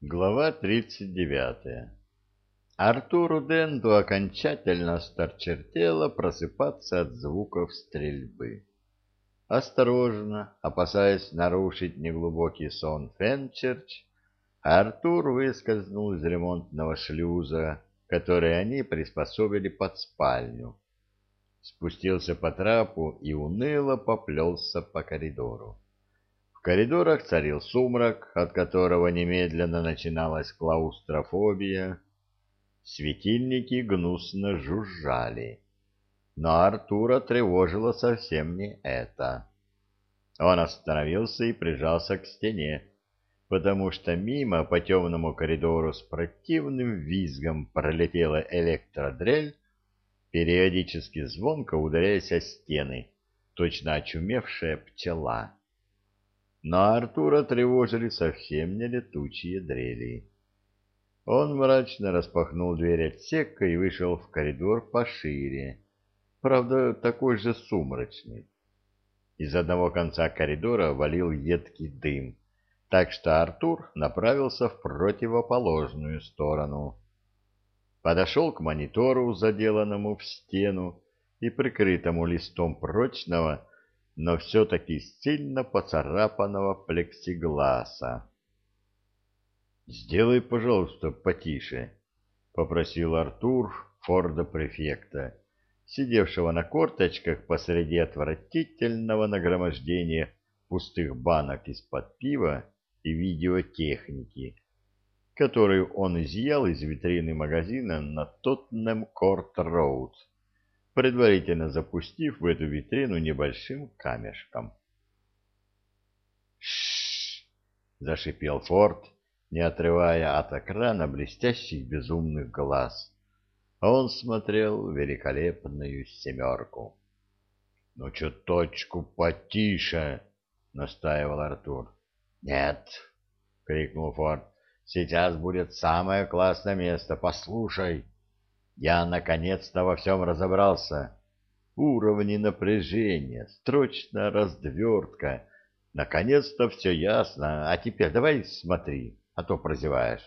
Глава 39. Артуру Денду окончательно старчертело просыпаться от звуков стрельбы. Осторожно, опасаясь нарушить неглубокий сон Фенчерч, Артур выскользнул из ремонтного шлюза, который они приспособили под спальню. Спустился по трапу и уныло поплелся по коридору. Коридорах царил сумрак, от которого немедленно начиналась клаустрофобия. Светильники гнусно жужжали. Но Артура тревожило совсем не это. Он остановился и прижался к стене, потому что мимо по темному коридору с противным визгом пролетела электродрель, периодически звонко ударяясь о стены, точно очумевшая пчела. Но Артура тревожили совсем не летучие дрели. Он мрачно распахнул дверь отсека и вышел в коридор пошире, правда, такой же сумрачный. Из одного конца коридора валил едкий дым, так что Артур направился в противоположную сторону. Подошел к монитору, заделанному в стену и прикрытому листом прочного, но все-таки сильно поцарапанного плексигласа. «Сделай, пожалуйста, потише», — попросил Артур Форда-префекта, сидевшего на корточках посреди отвратительного нагромождения пустых банок из-под пива и видеотехники, которую он изъял из витрины магазина на Тоттенем-Корт-Роуд предварительно запустив в эту витрину небольшим камешком. «Ш-ш-ш!» зашипел Форд, не отрывая от экрана блестящих безумных глаз. Он смотрел великолепную семерку. — Ну, чуточку потише, — настаивал Артур. — Нет, — крикнул Форд, — сейчас будет самое классное место, послушай. — я наконец-то во всем разобрался. Уровни напряжения, строчная раздвертка. Наконец-то все ясно. А теперь давай смотри, а то прозеваешь.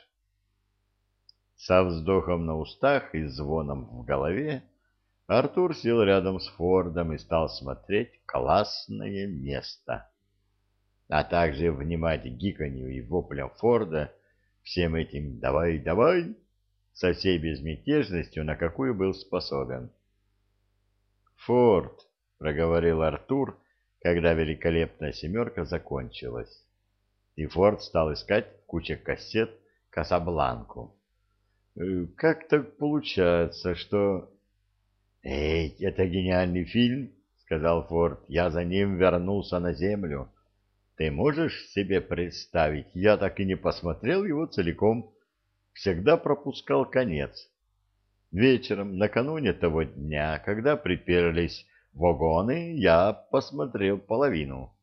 Со вздохом на устах и звоном в голове Артур сел рядом с Фордом и стал смотреть классное место. А также внимать гиканью и воплям Форда всем этим «давай, давай!» Со всей безмятежностью, на какую был способен. «Форд», — проговорил Артур, когда великолепная семерка закончилась. И Форд стал искать в куче кассет Касабланку. «Э, «Как так получается, что...» «Эй, это гениальный фильм», — сказал Форд. «Я за ним вернулся на землю. Ты можешь себе представить, я так и не посмотрел его целиком» всегда пропускал конец. Вечером, накануне того дня, когда приперлись вагоны, я посмотрел половину.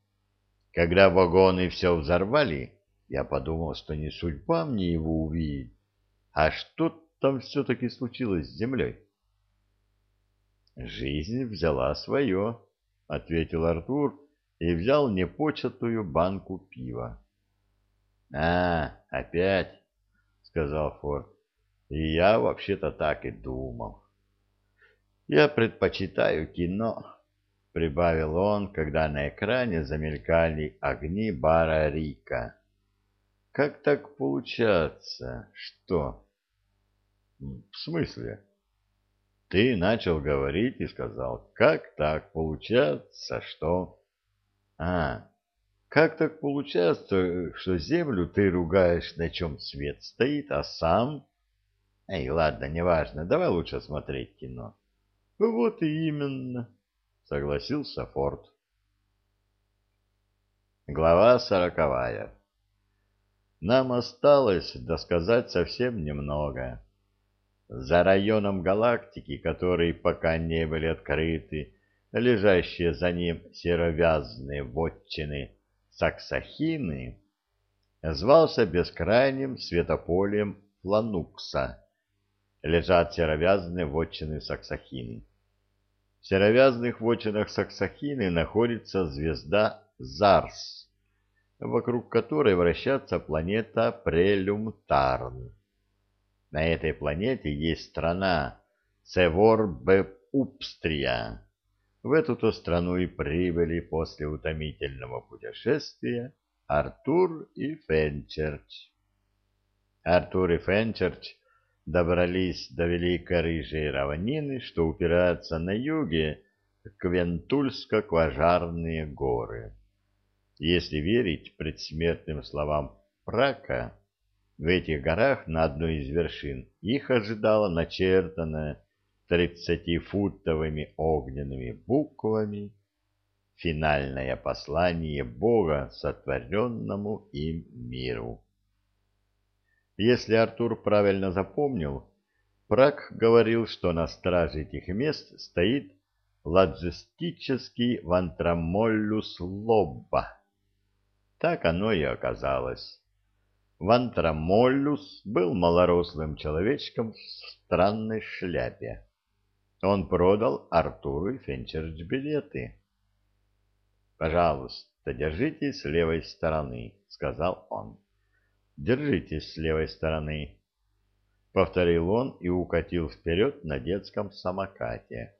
Когда вагоны все взорвали, я подумал, что не судьба мне его увидеть, а что там все-таки случилось с землей. «Жизнь взяла свое», — ответил Артур и взял непочатую банку пива. «А, опять?» Сказал Форд. И я вообще-то так и думал. Я предпочитаю кино, прибавил он, когда на экране замелькали огни бара Рика. Как так получается? Что? В смысле? Ты начал говорить и сказал, как так получается, что... А, как так получается, что землю ты ругаешь, на чем свет стоит, а сам... Эй, ладно, неважно, давай лучше смотреть кино. Вот и именно, согласился Форд. Глава сороковая. Нам осталось досказать совсем немного. За районом галактики, которые пока не были открыты, лежащие за ним серовязные вотчины — Саксахины звался бескрайним светополем Фланукса. Лежат серовязные вотчины Саксахины. В серовязных вотчинах Саксахины находится звезда Зарс, вокруг которой вращается планета Прелюмтарн. На этой планете есть страна Севорбепупстрия. В эту-то страну и прибыли после утомительного путешествия Артур и Фенчерч. Артур и Фенчерч добрались до Великой Рыжей равнины, что упирается на юге Квентульско-Кважарные горы. Если верить предсмертным словам Прака, в этих горах на одной из вершин их ожидала начертанная тридцатифутовыми огненными буквами финальное послание Бога сотворенному им миру. Если Артур правильно запомнил, Прак говорил, что на страже этих мест стоит ладжистический вантрамоллюс лобба. Так оно и оказалось. Вантрамоллюс был малорослым человечком в странной шляпе. Он продал Артуру и Фенчерч билеты. «Пожалуйста, держитесь с левой стороны», — сказал он. Держитесь с левой стороны, — повторил он и укатил вперед на детском самокате.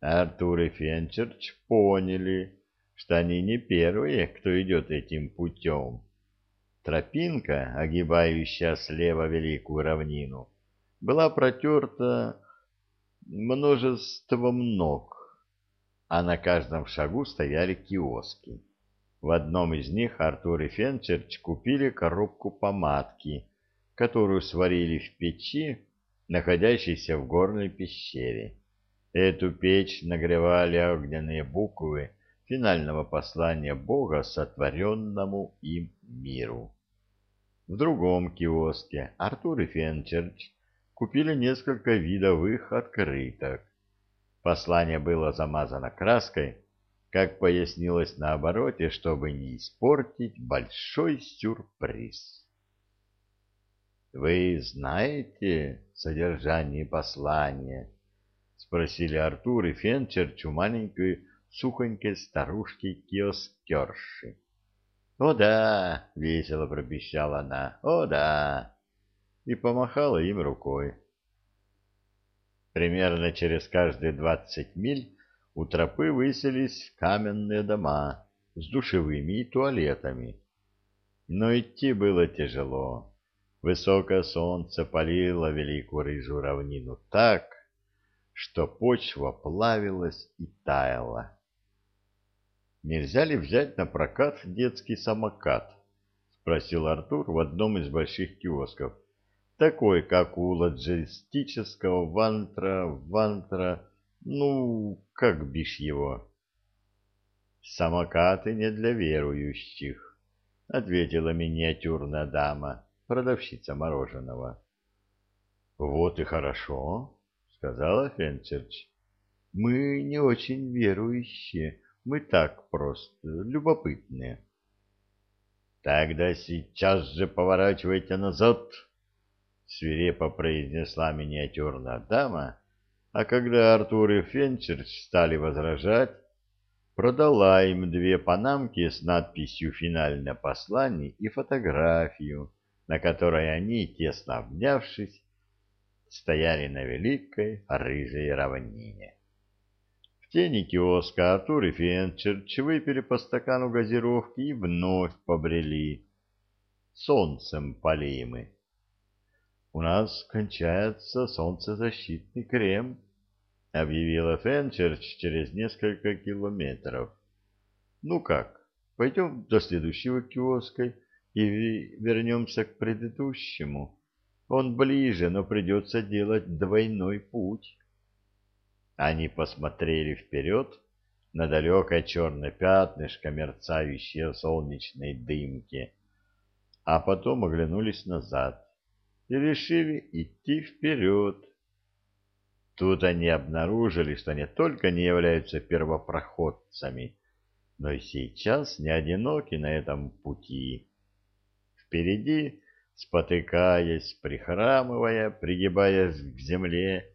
Артур и Фенчерч поняли, что они не первые, кто идет этим путем. Тропинка, огибающая слева великую равнину, была протерта множеством ног, а на каждом шагу стояли киоски. В одном из них Артур и Фенчерч купили коробку помадки, которую сварили в печи, находящейся в горной пещере. Эту печь нагревали огненные буквы финального послания Бога сотворенному им миру. В другом киоске Артур и Фенчерч купили несколько видовых открыток. Послание было замазано краской, как пояснилось на обороте, чтобы не испортить большой сюрприз. «Вы знаете содержание послания?» — спросили Артур и Фенчерч у маленькой сухонькой старушки-киоскерши. «О да!» — весело пропищала она. «О да!» И помахала им рукой. Примерно через каждые двадцать миль у тропы выселись каменные дома с душевыми и туалетами. Но идти было тяжело. Высокое солнце палило великую рыжую равнину так, что почва плавилась и таяла. «Нельзя ли взять на прокат детский самокат?» — спросил Артур в одном из больших киосков. «Такой, как у лоджистического вантра, вантра, ну, как бишь его? Самокаты не для верующих, ответила миниатюрная дама, продавщица мороженого. Вот и хорошо, сказала Фенчерч. Мы не очень верующие, мы так просто, любопытные. Тогда сейчас же поворачивайте назад, свирепо произнесла миниатюрная дама а когда Артур и Фенчерч стали возражать, продала им две панамки с надписью «Финальное послание» и фотографию, на которой они, тесно обнявшись, стояли на великой рыжей равнине. В тени киоска Артур и Фенчерч выпили по стакану газировки и вновь побрели. Солнцем полимы. «У нас кончается солнцезащитный крем», — объявила Фенчерч через несколько километров. «Ну как, пойдем до следующего киоска и вернемся к предыдущему. Он ближе, но придется делать двойной путь». Они посмотрели вперед на далекое черное пятнышко, мерцающее в солнечной дымке, а потом оглянулись назад и решили идти вперед. Тут они обнаружили, что не только не являются первопроходцами, но и сейчас не одиноки на этом пути. Впереди, спотыкаясь, прихрамывая, пригибаясь к земле,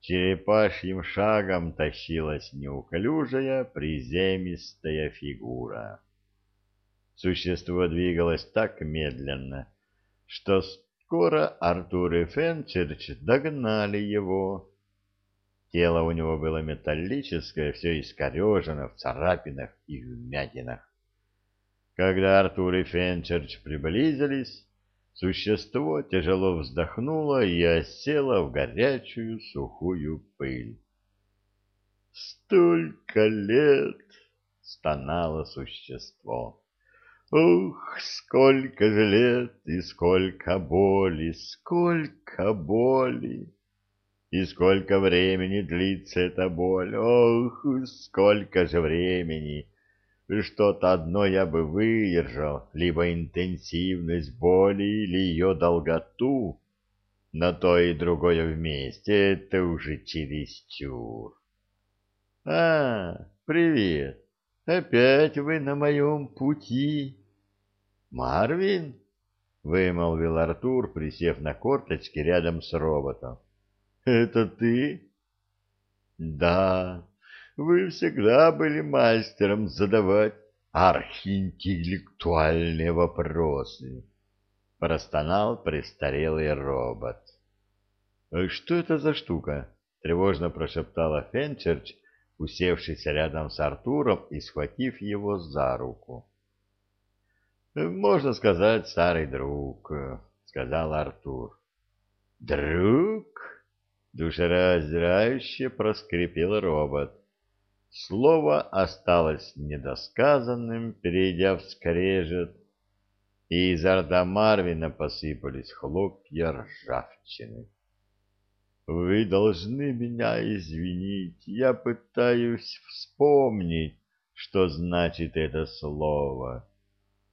черепашьим шагом тащилась неуклюжая приземистая фигура. Существо двигалось так медленно, что скоро Артур и Фенчерч догнали его. Тело у него было металлическое, все искорежено в царапинах и вмятинах. Когда Артур и Фенчерч приблизились, существо тяжело вздохнуло и осело в горячую сухую пыль. «Столько лет!» — стонало существо. Ух, сколько же лет и сколько боли, сколько боли! И сколько времени длится эта боль? Ох, сколько же времени! Что-то одно я бы выдержал, либо интенсивность боли или ее долготу, но то и другое вместе — это уже чересчур. — А, привет! Опять вы на моем пути. Марвин? Вымолвил Артур, присев на корточки рядом с роботом. Это ты? Да, вы всегда были мастером задавать архиинтеллектуальные вопросы. Простонал престарелый робот. «Что это за штука?» — тревожно прошептала Фенчерч, усевшись рядом с Артуром и схватив его за руку. «Можно сказать, старый друг», — сказал Артур. «Друг?» — душераздирающе проскрипел робот. Слово осталось недосказанным, перейдя в скрежет, и изо рта Марвина посыпались хлопья ржавчины. Вы должны меня извинить. Я пытаюсь вспомнить, что значит это слово.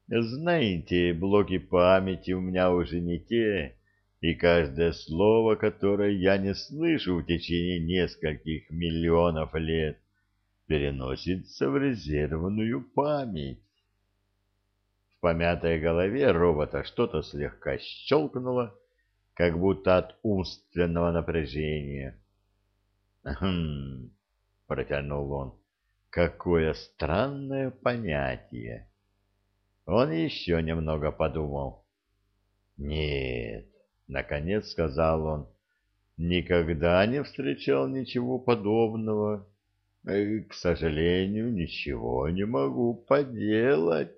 Знаете, блоки памяти у меня уже не те, и каждое слово, которое я не слышу в течение нескольких миллионов лет, переносится в резервную память. В помятой голове робота что-то слегка щелкнуло, как будто от умственного напряжения. «Хм...» — протянул он. «Какое странное понятие!» Он еще немного подумал. «Нет», — наконец сказал он, — «никогда не встречал ничего подобного. И, к сожалению, ничего не могу поделать».